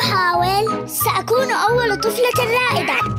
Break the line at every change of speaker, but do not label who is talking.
تحاول سأكون أول طفلة رائدة.